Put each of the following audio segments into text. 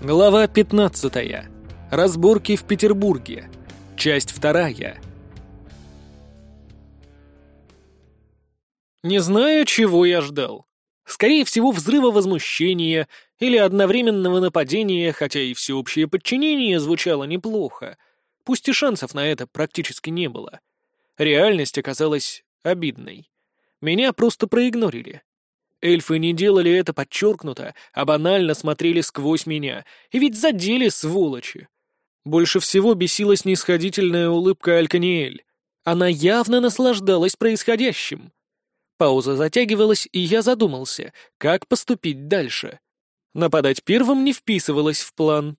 Глава 15. Разборки в Петербурге. Часть вторая. Не знаю, чего я ждал. Скорее всего, взрыва возмущения или одновременного нападения, хотя и всеобщее подчинение звучало неплохо. Пусть и шансов на это практически не было. Реальность оказалась обидной. Меня просто проигнорили. Эльфы не делали это подчеркнуто, а банально смотрели сквозь меня. И ведь задели, сволочи. Больше всего бесила снисходительная улыбка Альканиэль. Она явно наслаждалась происходящим. Пауза затягивалась, и я задумался, как поступить дальше. Нападать первым не вписывалось в план.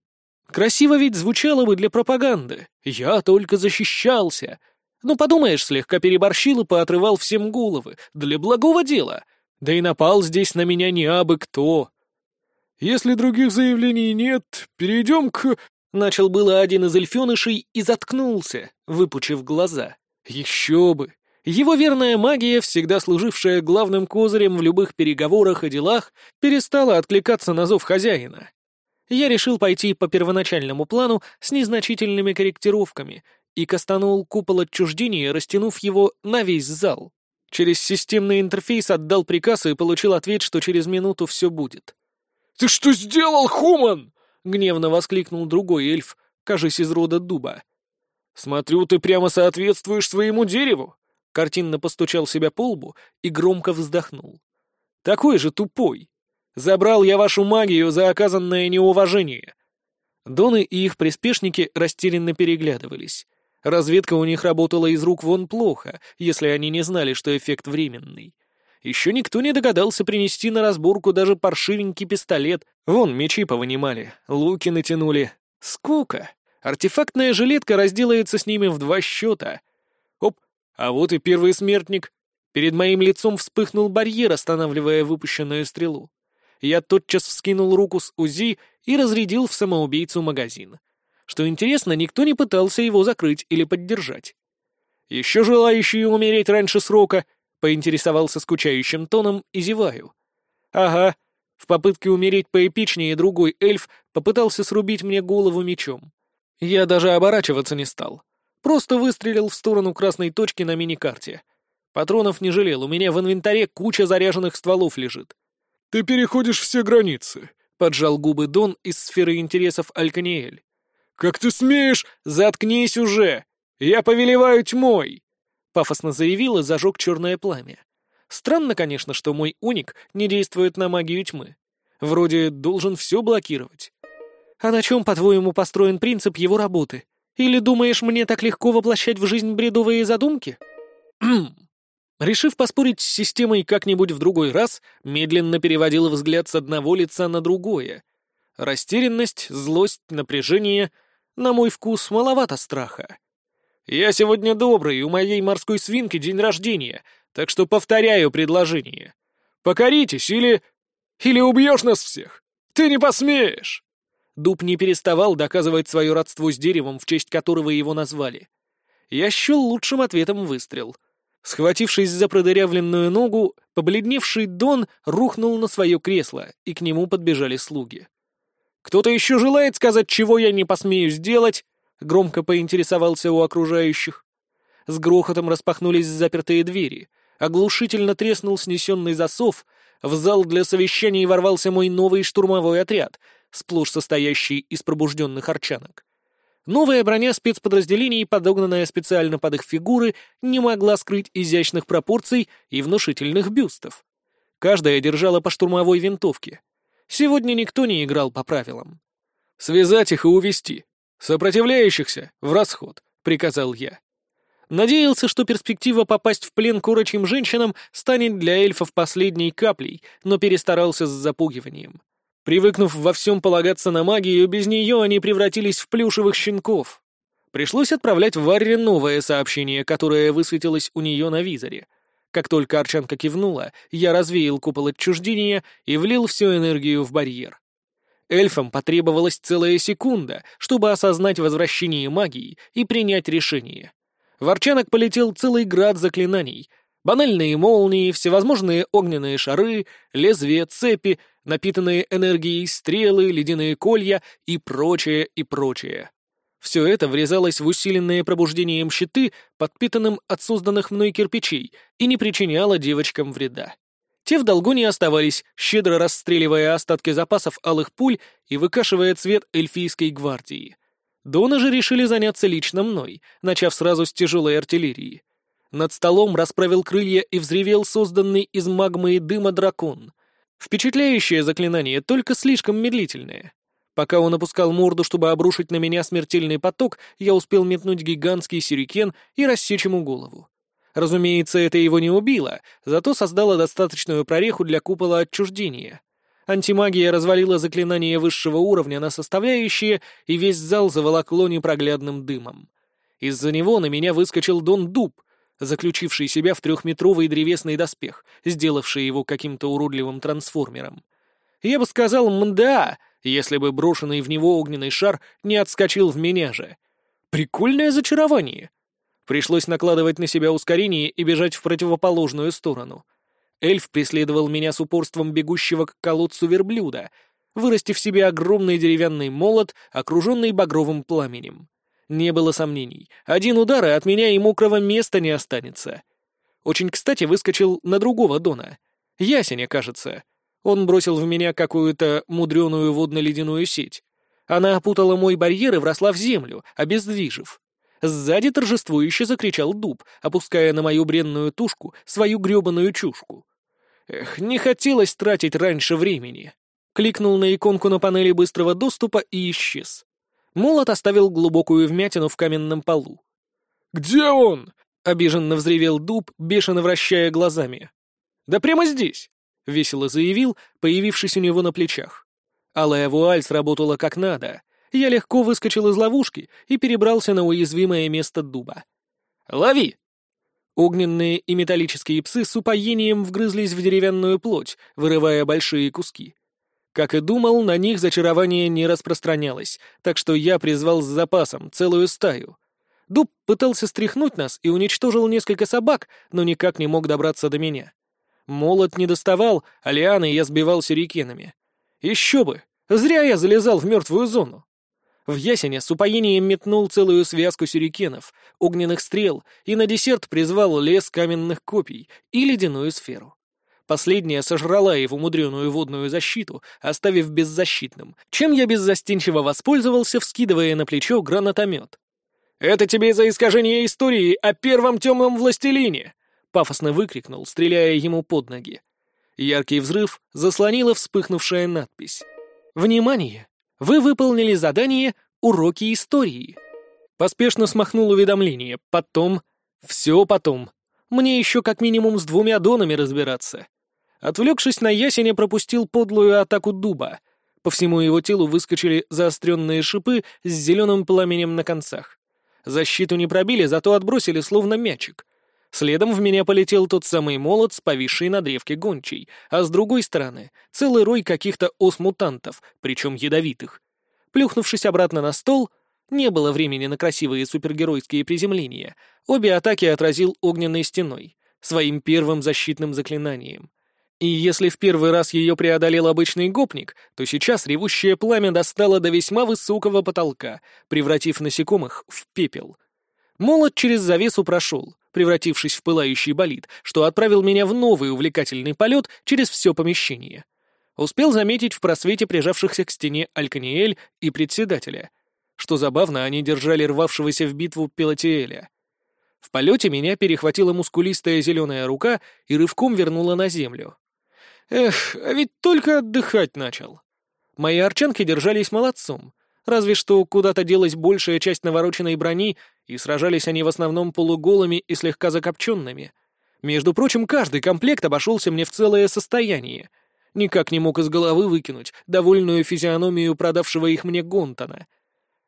Красиво ведь звучало бы для пропаганды. Я только защищался. Ну, подумаешь, слегка переборщил и поотрывал всем головы. Для благого дела — да и напал здесь на меня не абы кто. Если других заявлений нет, перейдем к... Начал было один из эльфенышей и заткнулся, выпучив глаза. Еще бы! Его верная магия, всегда служившая главным козырем в любых переговорах и делах, перестала откликаться на зов хозяина. Я решил пойти по первоначальному плану с незначительными корректировками и кастанул купол отчуждения, растянув его на весь зал. Через системный интерфейс отдал приказ и получил ответ, что через минуту все будет. «Ты что сделал, Хуман?» — гневно воскликнул другой эльф, кажись, из рода дуба. «Смотрю, ты прямо соответствуешь своему дереву!» Картинно постучал себя по лбу и громко вздохнул. «Такой же тупой! Забрал я вашу магию за оказанное неуважение!» Доны и их приспешники растерянно переглядывались. Разведка у них работала из рук вон плохо, если они не знали, что эффект временный. Еще никто не догадался принести на разборку даже паршивенький пистолет. Вон мечи повынимали, луки натянули. Скука. Артефактная жилетка разделается с ними в два счета. Оп, а вот и первый смертник. Перед моим лицом вспыхнул барьер, останавливая выпущенную стрелу. Я тотчас вскинул руку с УЗИ и разрядил в самоубийцу магазин. Что интересно, никто не пытался его закрыть или поддержать. «Еще желающие умереть раньше срока?» — поинтересовался скучающим тоном и зеваю. «Ага». В попытке умереть поэпичнее другой эльф попытался срубить мне голову мечом. Я даже оборачиваться не стал. Просто выстрелил в сторону красной точки на миникарте. Патронов не жалел, у меня в инвентаре куча заряженных стволов лежит. «Ты переходишь все границы», — поджал губы Дон из сферы интересов Альканиэль. «Как ты смеешь? Заткнись уже! Я повелеваю тьмой!» Пафосно заявил и зажег черное пламя. Странно, конечно, что мой уник не действует на магию тьмы. Вроде должен все блокировать. А на чем, по-твоему, построен принцип его работы? Или думаешь, мне так легко воплощать в жизнь бредовые задумки? Решив поспорить с системой как-нибудь в другой раз, медленно переводил взгляд с одного лица на другое. Растерянность, злость, напряжение — на мой вкус маловато страха. Я сегодня добрый, у моей морской свинки день рождения, так что повторяю предложение. Покоритесь или... или убьешь нас всех. Ты не посмеешь!» Дуб не переставал доказывать свое родство с деревом, в честь которого его назвали. Я счел лучшим ответом выстрел. Схватившись за продырявленную ногу, побледневший Дон рухнул на свое кресло, и к нему подбежали слуги. «Кто-то еще желает сказать, чего я не посмею сделать?» — громко поинтересовался у окружающих. С грохотом распахнулись запертые двери. Оглушительно треснул снесенный засов. В зал для совещаний ворвался мой новый штурмовой отряд, сплошь состоящий из пробужденных арчанок. Новая броня спецподразделений, подогнанная специально под их фигуры, не могла скрыть изящных пропорций и внушительных бюстов. Каждая держала по штурмовой винтовке. Сегодня никто не играл по правилам. «Связать их и увести. Сопротивляющихся — в расход», — приказал я. Надеялся, что перспектива попасть в плен к женщинам станет для эльфов последней каплей, но перестарался с запугиванием. Привыкнув во всем полагаться на магию, без нее они превратились в плюшевых щенков. Пришлось отправлять Варре новое сообщение, которое высветилось у нее на визоре — как только Арчанка кивнула, я развеял купол отчуждения и влил всю энергию в барьер. Эльфам потребовалась целая секунда, чтобы осознать возвращение магии и принять решение. В Арчанок полетел целый град заклинаний. Банальные молнии, всевозможные огненные шары, лезвия, цепи, напитанные энергией стрелы, ледяные колья и прочее, и прочее. Все это врезалось в усиленные пробуждением щиты, подпитанным от созданных мной кирпичей, и не причиняло девочкам вреда. Те в долгу не оставались, щедро расстреливая остатки запасов алых пуль и выкашивая цвет эльфийской гвардии. Доны же решили заняться лично мной, начав сразу с тяжелой артиллерии. Над столом расправил крылья и взревел созданный из магмы и дыма дракон. Впечатляющее заклинание, только слишком медлительное. Пока он опускал морду, чтобы обрушить на меня смертельный поток, я успел метнуть гигантский сюрикен и рассечь ему голову. Разумеется, это его не убило, зато создало достаточную прореху для купола отчуждения. Антимагия развалила заклинание высшего уровня на составляющие, и весь зал заволокло непроглядным дымом. Из-за него на меня выскочил Дон Дуб, заключивший себя в трехметровый древесный доспех, сделавший его каким-то уродливым трансформером. Я бы сказал «мда», если бы брошенный в него огненный шар не отскочил в меня же. Прикольное зачарование. Пришлось накладывать на себя ускорение и бежать в противоположную сторону — Эльф преследовал меня с упорством бегущего к колодцу верблюда, вырастив себе огромный деревянный молот, окруженный багровым пламенем. Не было сомнений. Один удар, и от меня и мокрого места не останется. Очень кстати выскочил на другого Дона. Ясеня, кажется. Он бросил в меня какую-то мудреную водно-ледяную сеть. Она опутала мой барьер и вросла в землю, обездвижив. Сзади торжествующе закричал дуб, опуская на мою бренную тушку свою гребаную чушку. Эх, не хотелось тратить раньше времени. Кликнул на иконку на панели быстрого доступа и исчез. Молот оставил глубокую вмятину в каменном полу. «Где он?» — обиженно взревел дуб, бешено вращая глазами. «Да прямо здесь!» — весело заявил, появившись у него на плечах. Алая вуаль сработала как надо. Я легко выскочил из ловушки и перебрался на уязвимое место дуба. «Лови!» Огненные и металлические псы с упоением вгрызлись в деревянную плоть, вырывая большие куски. Как и думал, на них зачарование не распространялось, так что я призвал с запасом целую стаю. Дуб пытался стряхнуть нас и уничтожил несколько собак, но никак не мог добраться до меня. Молот не доставал, а лианы я сбивал сюрикенами. Еще бы! Зря я залезал в мертвую зону. В ясене с упоением метнул целую связку сюрикенов, огненных стрел и на десерт призвал лес каменных копий и ледяную сферу. Последняя сожрала его мудреную водную защиту, оставив беззащитным, чем я беззастенчиво воспользовался, вскидывая на плечо гранатомет. «Это тебе за искажение истории о первом темном властелине!» — пафосно выкрикнул, стреляя ему под ноги. Яркий взрыв заслонила вспыхнувшая надпись. «Внимание! Вы выполнили задание «Уроки истории». Поспешно смахнул уведомление. Потом... Все потом. Мне еще как минимум с двумя донами разбираться. Отвлекшись на ясеня, пропустил подлую атаку дуба. По всему его телу выскочили заостренные шипы с зеленым пламенем на концах. Защиту не пробили, зато отбросили словно мячик. Следом в меня полетел тот самый молот с повисшей на древке гончей, а с другой стороны — целый рой каких-то ос-мутантов, причем ядовитых. Плюхнувшись обратно на стол, не было времени на красивые супергеройские приземления, обе атаки отразил огненной стеной, своим первым защитным заклинанием. И если в первый раз ее преодолел обычный гопник, то сейчас ревущее пламя достало до весьма высокого потолка, превратив насекомых в пепел. Молот через завесу прошел, превратившись в пылающий болид, что отправил меня в новый увлекательный полет через все помещение. Успел заметить в просвете прижавшихся к стене Альканиэль и председателя. Что забавно, они держали рвавшегося в битву Пелотиэля. В полете меня перехватила мускулистая зеленая рука и рывком вернула на землю. Эх, а ведь только отдыхать начал. Мои арчанки держались молодцом, разве что куда-то делась большая часть навороченной брони, и сражались они в основном полуголыми и слегка закопченными. Между прочим, каждый комплект обошелся мне в целое состояние. Никак не мог из головы выкинуть довольную физиономию продавшего их мне Гонтона.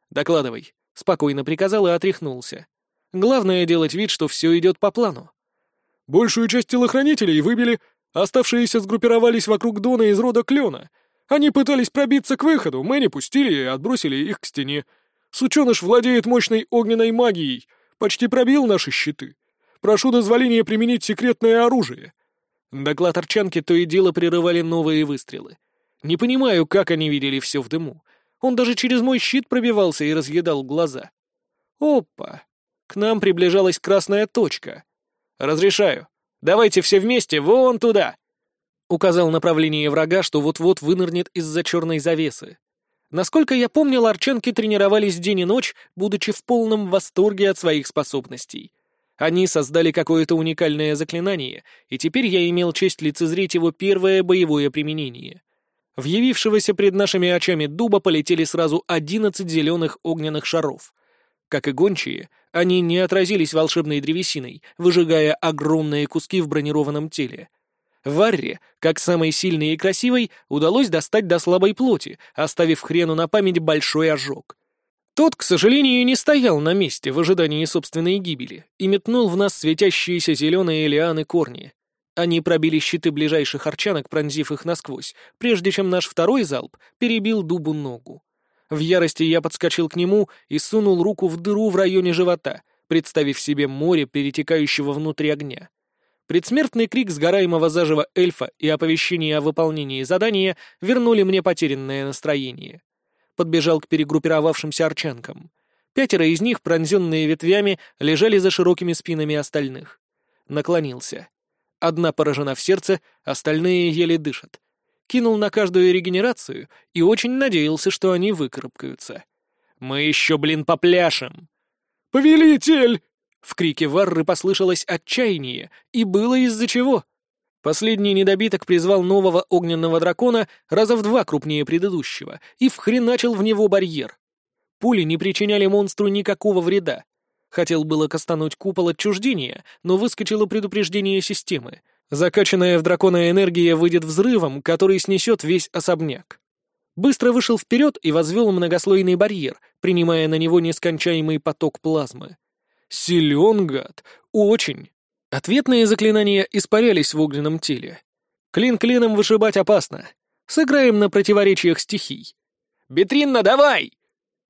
«Докладывай», — спокойно приказал и отряхнулся. «Главное — делать вид, что все идет по плану». «Большую часть телохранителей выбили, оставшиеся сгруппировались вокруг Дона из рода Клена», они пытались пробиться к выходу, мы не пустили и отбросили их к стене. Сученыш владеет мощной огненной магией, почти пробил наши щиты. Прошу дозволения применить секретное оружие». Доклад Арчанки то и дело прерывали новые выстрелы. Не понимаю, как они видели все в дыму. Он даже через мой щит пробивался и разъедал глаза. Опа! К нам приближалась красная точка. «Разрешаю. Давайте все вместе вон туда!» Указал направление врага, что вот-вот вынырнет из-за черной завесы. Насколько я помнил, арчанки тренировались день и ночь, будучи в полном восторге от своих способностей. Они создали какое-то уникальное заклинание, и теперь я имел честь лицезреть его первое боевое применение. В явившегося пред нашими очами дуба полетели сразу одиннадцать зеленых огненных шаров. Как и гончие, они не отразились волшебной древесиной, выжигая огромные куски в бронированном теле. Варре, как самой сильной и красивой, удалось достать до слабой плоти, оставив хрену на память большой ожог. Тот, к сожалению, не стоял на месте в ожидании собственной гибели и метнул в нас светящиеся зеленые лианы корни. Они пробили щиты ближайших арчанок, пронзив их насквозь, прежде чем наш второй залп перебил дубу ногу. В ярости я подскочил к нему и сунул руку в дыру в районе живота, представив себе море, перетекающего внутри огня. Предсмертный крик сгораемого заживо эльфа и оповещение о выполнении задания вернули мне потерянное настроение. Подбежал к перегруппировавшимся арчанкам. Пятеро из них, пронзенные ветвями, лежали за широкими спинами остальных. Наклонился. Одна поражена в сердце, остальные еле дышат. Кинул на каждую регенерацию и очень надеялся, что они выкарабкаются. «Мы еще, блин, попляшем!» «Повелитель!» В крике Варры послышалось отчаяние, и было из-за чего. Последний недобиток призвал нового огненного дракона раза в два крупнее предыдущего и вхреначил в него барьер. Пули не причиняли монстру никакого вреда. Хотел было кастануть купол отчуждения, но выскочило предупреждение системы. Закачанная в дракона энергия выйдет взрывом, который снесет весь особняк. Быстро вышел вперед и возвел многослойный барьер, принимая на него нескончаемый поток плазмы. Силен гад, очень. Ответные заклинания испарялись в огненном теле. Клин клином вышибать опасно. Сыграем на противоречиях стихий. «Бетринна, давай!»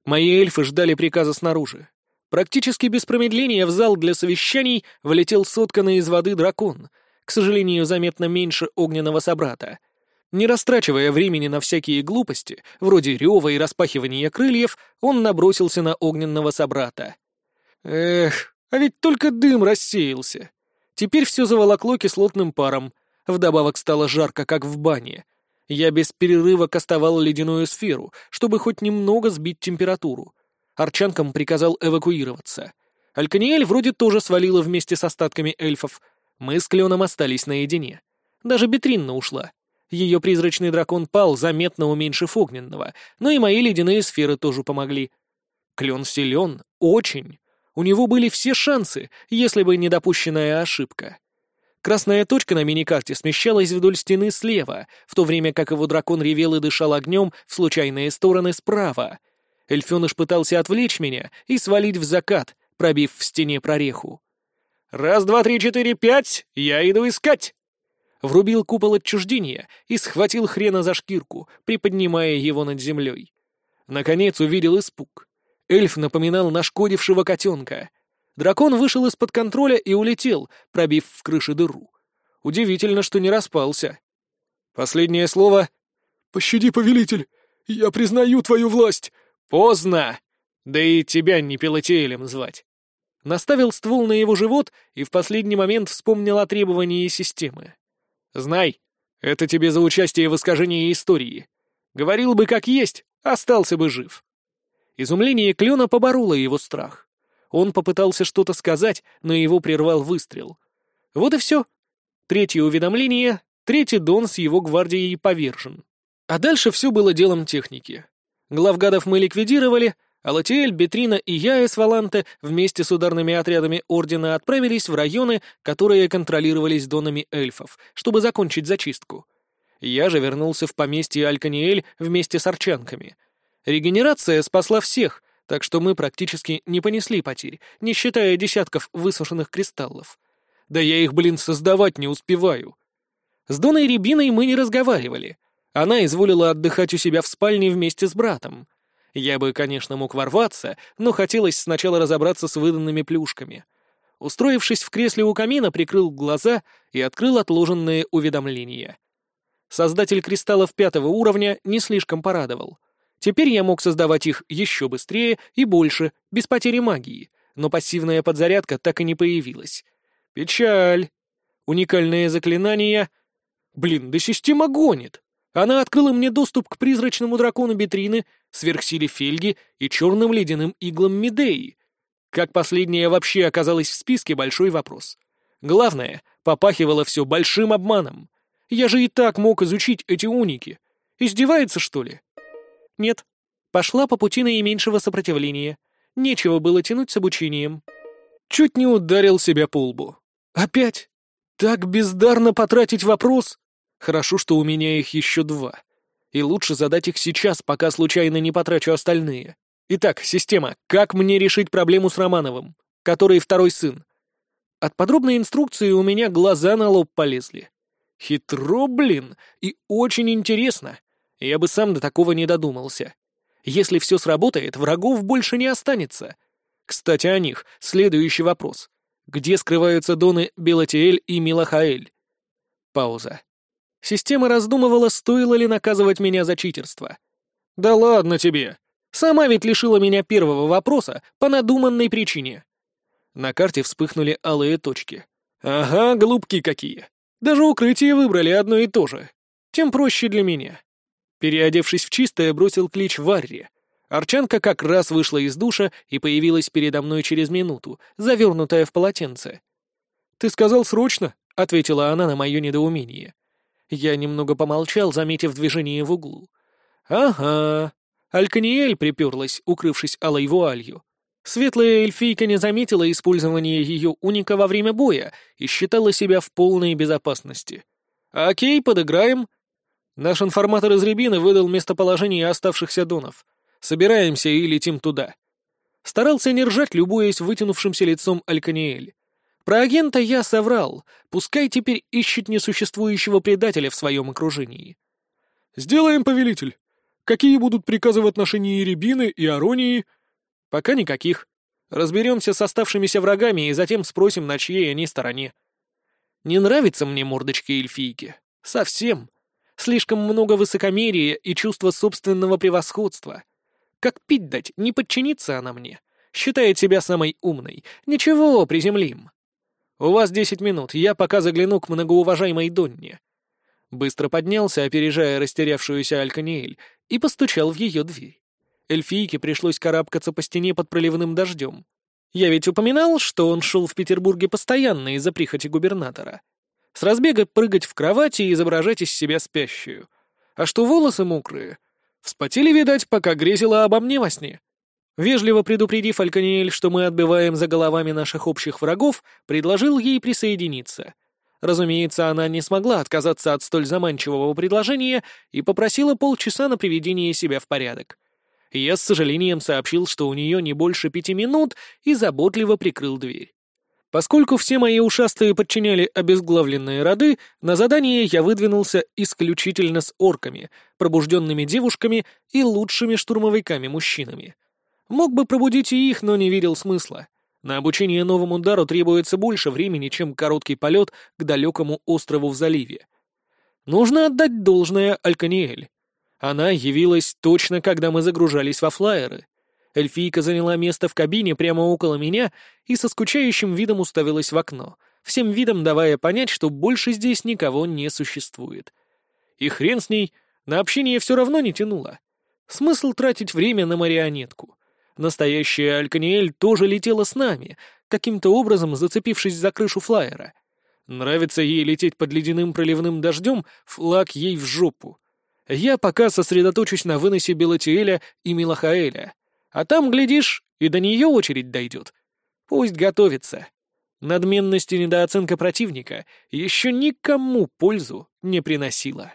Мои эльфы ждали приказа снаружи. Практически без промедления в зал для совещаний влетел сотканный из воды дракон, к сожалению, заметно меньше огненного собрата. Не растрачивая времени на всякие глупости, вроде рева и распахивания крыльев, он набросился на огненного собрата. Эх, а ведь только дым рассеялся. Теперь все заволокло кислотным паром. Вдобавок стало жарко, как в бане. Я без перерыва кастовал ледяную сферу, чтобы хоть немного сбить температуру. Арчанкам приказал эвакуироваться. Альканиэль вроде тоже свалила вместе с остатками эльфов. Мы с Кленом остались наедине. Даже Бетринна ушла. Ее призрачный дракон пал, заметно уменьшив огненного, но и мои ледяные сферы тоже помогли. Клен силен, очень. У него были все шансы, если бы не допущенная ошибка. Красная точка на миникарте смещалась вдоль стены слева, в то время как его дракон ревел и дышал огнем в случайные стороны справа. Эльфеныш пытался отвлечь меня и свалить в закат, пробив в стене прореху. «Раз, два, три, четыре, пять! Я иду искать!» Врубил купол отчуждения и схватил хрена за шкирку, приподнимая его над землей. Наконец увидел испуг. Эльф напоминал нашкодившего котенка. Дракон вышел из-под контроля и улетел, пробив в крыше дыру. Удивительно, что не распался. Последнее слово. «Пощади, повелитель! Я признаю твою власть!» «Поздно! Да и тебя не пилотеелем звать!» Наставил ствол на его живот и в последний момент вспомнил о требовании системы. «Знай, это тебе за участие в искажении истории. Говорил бы как есть, остался бы жив». Изумление Клена побороло его страх. Он попытался что-то сказать, но его прервал выстрел. Вот и все. Третье уведомление, третий Дон с его гвардией повержен. А дальше все было делом техники. Главгадов мы ликвидировали, а Латиэль, Бетрина и я из Валанте вместе с ударными отрядами Ордена отправились в районы, которые контролировались донами эльфов, чтобы закончить зачистку. Я же вернулся в поместье Альканиэль вместе с арчанками — Регенерация спасла всех, так что мы практически не понесли потерь, не считая десятков высушенных кристаллов. Да я их, блин, создавать не успеваю. С Доной Рябиной мы не разговаривали. Она изволила отдыхать у себя в спальне вместе с братом. Я бы, конечно, мог ворваться, но хотелось сначала разобраться с выданными плюшками. Устроившись в кресле у камина, прикрыл глаза и открыл отложенные уведомления. Создатель кристаллов пятого уровня не слишком порадовал. Теперь я мог создавать их еще быстрее и больше, без потери магии, но пассивная подзарядка так и не появилась. Печаль. Уникальное заклинание... Блин, да система гонит. Она открыла мне доступ к призрачному дракону Бетрины, сверхсиле Фельги и черным ледяным иглам Медеи. Как последняя вообще оказалась в списке — большой вопрос. Главное, попахивало все большим обманом. Я же и так мог изучить эти уники. Издевается, что ли? Нет. Пошла по пути наименьшего сопротивления. Нечего было тянуть с обучением. Чуть не ударил себя по лбу. Опять? Так бездарно потратить вопрос? Хорошо, что у меня их еще два. И лучше задать их сейчас, пока случайно не потрачу остальные. Итак, система, как мне решить проблему с Романовым, который второй сын? От подробной инструкции у меня глаза на лоб полезли. Хитро, блин, и очень интересно. Я бы сам до такого не додумался. Если все сработает, врагов больше не останется. Кстати, о них. Следующий вопрос. Где скрываются доны Белатиэль и Милахаэль? Пауза. Система раздумывала, стоило ли наказывать меня за читерство. «Да ладно тебе! Сама ведь лишила меня первого вопроса по надуманной причине». На карте вспыхнули алые точки. «Ага, голубки какие! Даже укрытие выбрали одно и то же. Тем проще для меня. Переодевшись в чистое, бросил клич Варре. Арчанка как раз вышла из душа и появилась передо мной через минуту, завернутая в полотенце. «Ты сказал срочно?» — ответила она на мое недоумение. Я немного помолчал, заметив движение в углу. «Ага». Альканиэль приперлась, укрывшись алой вуалью. Светлая эльфийка не заметила использования ее уника во время боя и считала себя в полной безопасности. «Окей, подыграем». Наш информатор из Рябины выдал местоположение оставшихся донов. Собираемся и летим туда. Старался не ржать, любуясь вытянувшимся лицом Альканиэль. Про агента я соврал, пускай теперь ищет несуществующего предателя в своем окружении. «Сделаем, повелитель. Какие будут приказы в отношении Рябины и Аронии?» Пока никаких. Разберемся с оставшимися врагами и затем спросим, на чьей они стороне. Не нравится мне мордочки эльфийки. Совсем. Слишком много высокомерия и чувства собственного превосходства. Как пить дать, не подчинится она мне. Считает себя самой умной. Ничего, приземлим. У вас десять минут, я пока загляну к многоуважаемой Донне. Быстро поднялся, опережая растерявшуюся Альканиэль, и постучал в ее дверь. Эльфийке пришлось карабкаться по стене под проливным дождем. Я ведь упоминал, что он шел в Петербурге постоянно из-за прихоти губернатора. С разбега прыгать в кровати и изображать из себя спящую. А что волосы мокрые? Вспотели, видать, пока грезила обо мне во сне. Вежливо предупредив Альканиэль, что мы отбиваем за головами наших общих врагов, предложил ей присоединиться. Разумеется, она не смогла отказаться от столь заманчивого предложения и попросила полчаса на приведение себя в порядок. Я с сожалением сообщил, что у нее не больше пяти минут, и заботливо прикрыл дверь. Поскольку все мои ушастые подчиняли обезглавленные роды, на задание я выдвинулся исключительно с орками, пробужденными девушками и лучшими штурмовиками-мужчинами. Мог бы пробудить и их, но не видел смысла. На обучение новому удару требуется больше времени, чем короткий полет к далекому острову в заливе. Нужно отдать должное Альканиэль. Она явилась точно, когда мы загружались во флайеры. Эльфийка заняла место в кабине прямо около меня и со скучающим видом уставилась в окно, всем видом давая понять, что больше здесь никого не существует. И хрен с ней, на общение все равно не тянуло. Смысл тратить время на марионетку. Настоящая Альканиэль тоже летела с нами, каким-то образом зацепившись за крышу флайера. Нравится ей лететь под ледяным проливным дождем, флаг ей в жопу. Я пока сосредоточусь на выносе Белатиэля и Милахаэля. А там, глядишь, и до нее очередь дойдет. Пусть готовится. Надменность и недооценка противника еще никому пользу не приносила.